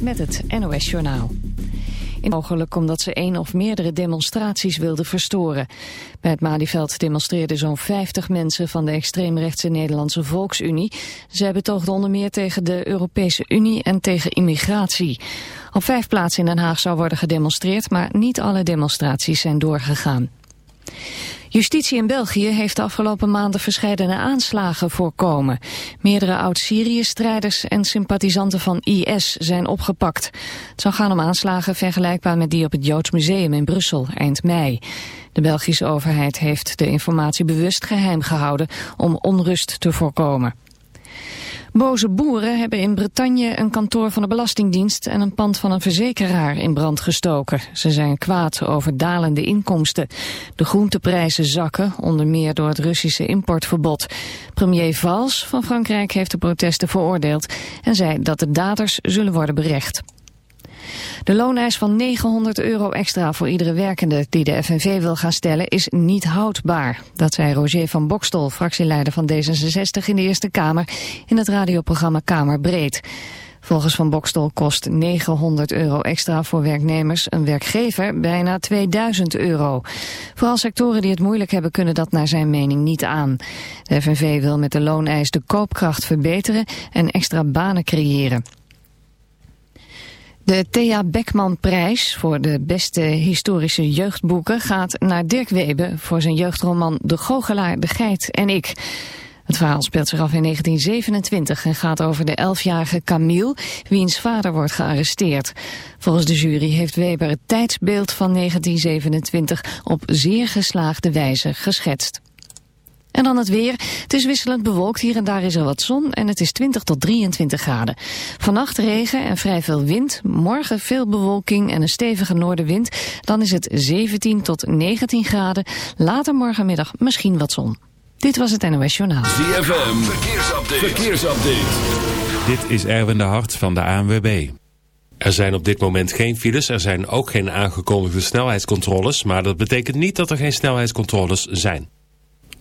Met het NOS Journaal. Mogelijk omdat ze één of meerdere demonstraties wilden verstoren. Bij het Malieveld demonstreerden zo'n 50 mensen van de extreemrechtse Nederlandse Volksunie. Zij betoogden onder meer tegen de Europese Unie en tegen immigratie. Op vijf plaatsen in Den Haag zou worden gedemonstreerd, maar niet alle demonstraties zijn doorgegaan. Justitie in België heeft de afgelopen maanden verscheidene aanslagen voorkomen. Meerdere oud-Syrië-strijders en sympathisanten van IS zijn opgepakt. Het zou gaan om aanslagen vergelijkbaar met die op het Joods Museum in Brussel eind mei. De Belgische overheid heeft de informatie bewust geheim gehouden om onrust te voorkomen. Boze boeren hebben in Bretagne een kantoor van de Belastingdienst en een pand van een verzekeraar in brand gestoken. Ze zijn kwaad over dalende inkomsten. De groenteprijzen zakken, onder meer door het Russische importverbod. Premier Valls van Frankrijk heeft de protesten veroordeeld en zei dat de daders zullen worden berecht. De looneis van 900 euro extra voor iedere werkende die de FNV wil gaan stellen is niet houdbaar. Dat zei Roger van Bokstol, fractieleider van D66 in de Eerste Kamer in het radioprogramma Kamer Breed. Volgens Van Bokstol kost 900 euro extra voor werknemers een werkgever bijna 2000 euro. Vooral sectoren die het moeilijk hebben kunnen dat naar zijn mening niet aan. De FNV wil met de looneis de koopkracht verbeteren en extra banen creëren. De Thea Beckman-prijs voor de beste historische jeugdboeken gaat naar Dirk Webe voor zijn jeugdroman De Goochelaar, De Geit en Ik. Het verhaal speelt zich af in 1927 en gaat over de elfjarige Camille, wiens vader wordt gearresteerd. Volgens de jury heeft Weber het tijdsbeeld van 1927 op zeer geslaagde wijze geschetst. En dan het weer. Het is wisselend bewolkt. Hier en daar is er wat zon en het is 20 tot 23 graden. Vannacht regen en vrij veel wind. Morgen veel bewolking en een stevige noordenwind. Dan is het 17 tot 19 graden. Later morgenmiddag misschien wat zon. Dit was het NOS Journaal. ZFM. Verkeersupdate. Verkeersupdate. Dit is Erwin de Hart van de ANWB. Er zijn op dit moment geen files. Er zijn ook geen aangekondigde snelheidscontroles. Maar dat betekent niet dat er geen snelheidscontroles zijn.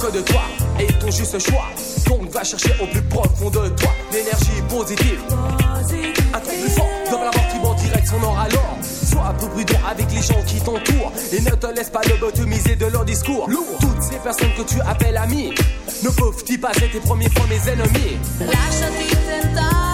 Que de toi et ton juste choix. Donc va chercher au plus profond de toi l'énergie positive. Un truc plus fort dans la mort qui va en direct son or alors. Sois un peu prudent avec les gens qui t'entourent et ne te laisse pas lobotomiser de leur discours. Toutes ces personnes que tu appelles amis ne peuvent-ils pas être tes premiers fois mes ennemis? Lasciati tentare.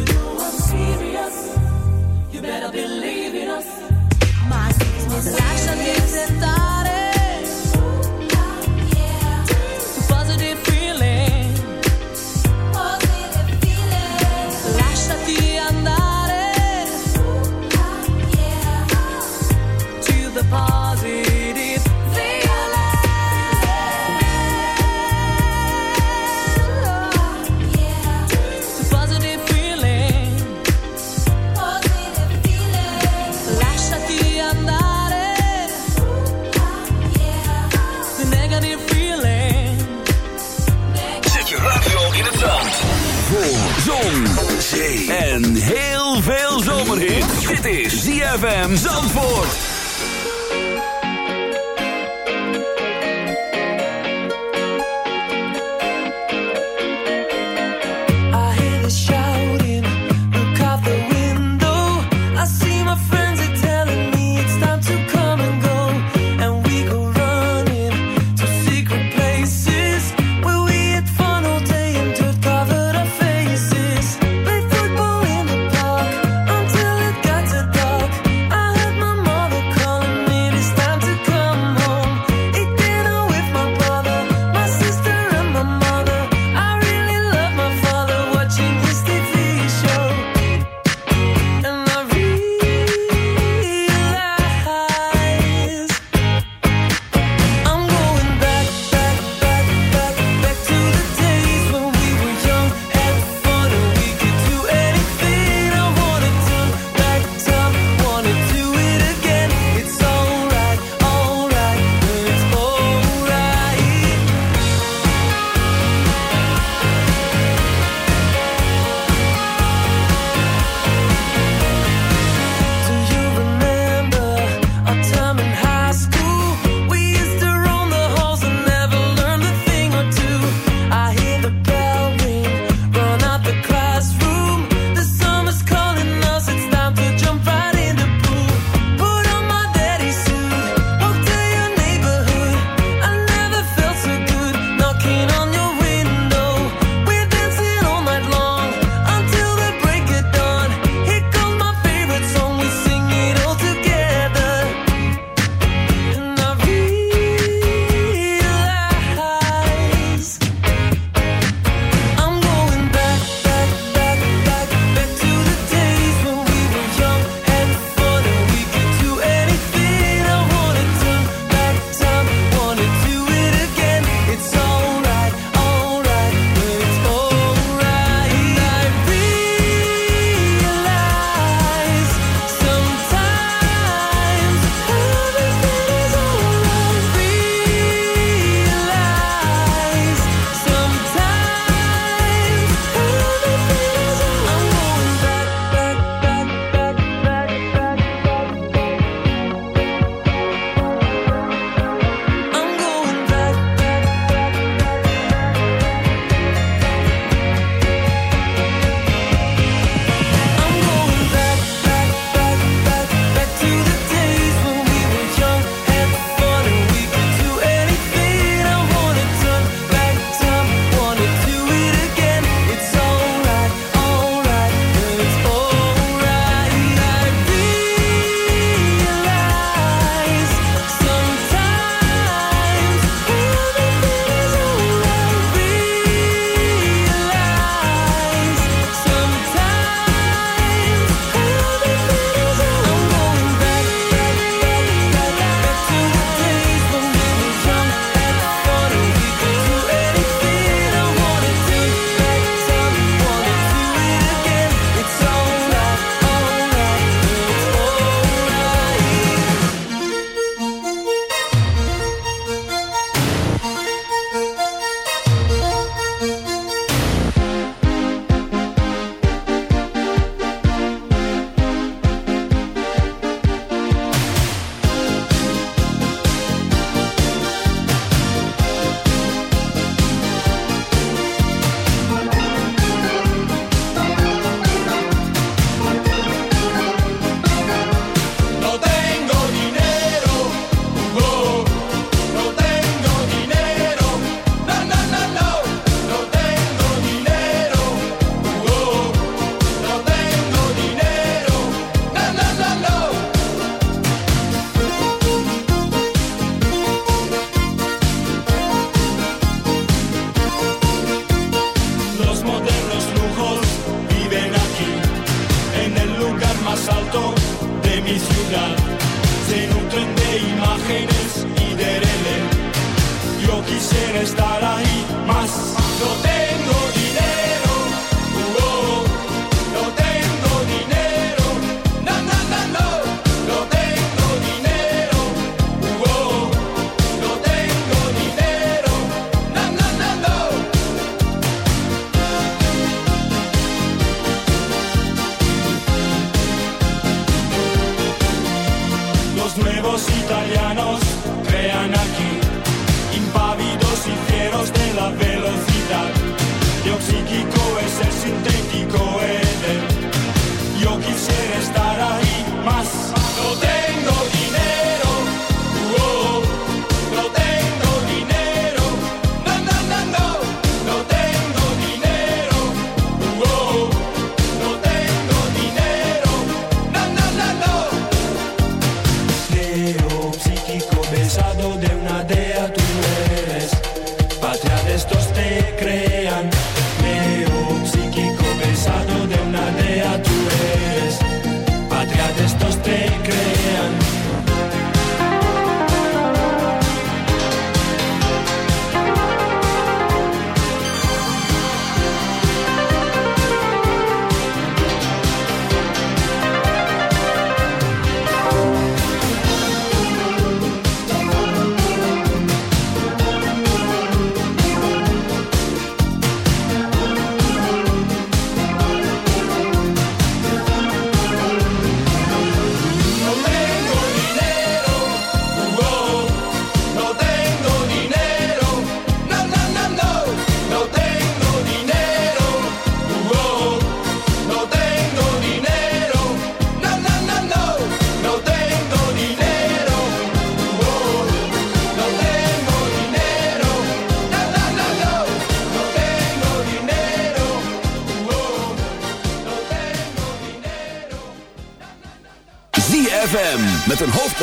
You better believe in us. My business. Lasciati tentare. Positive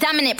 Dominant,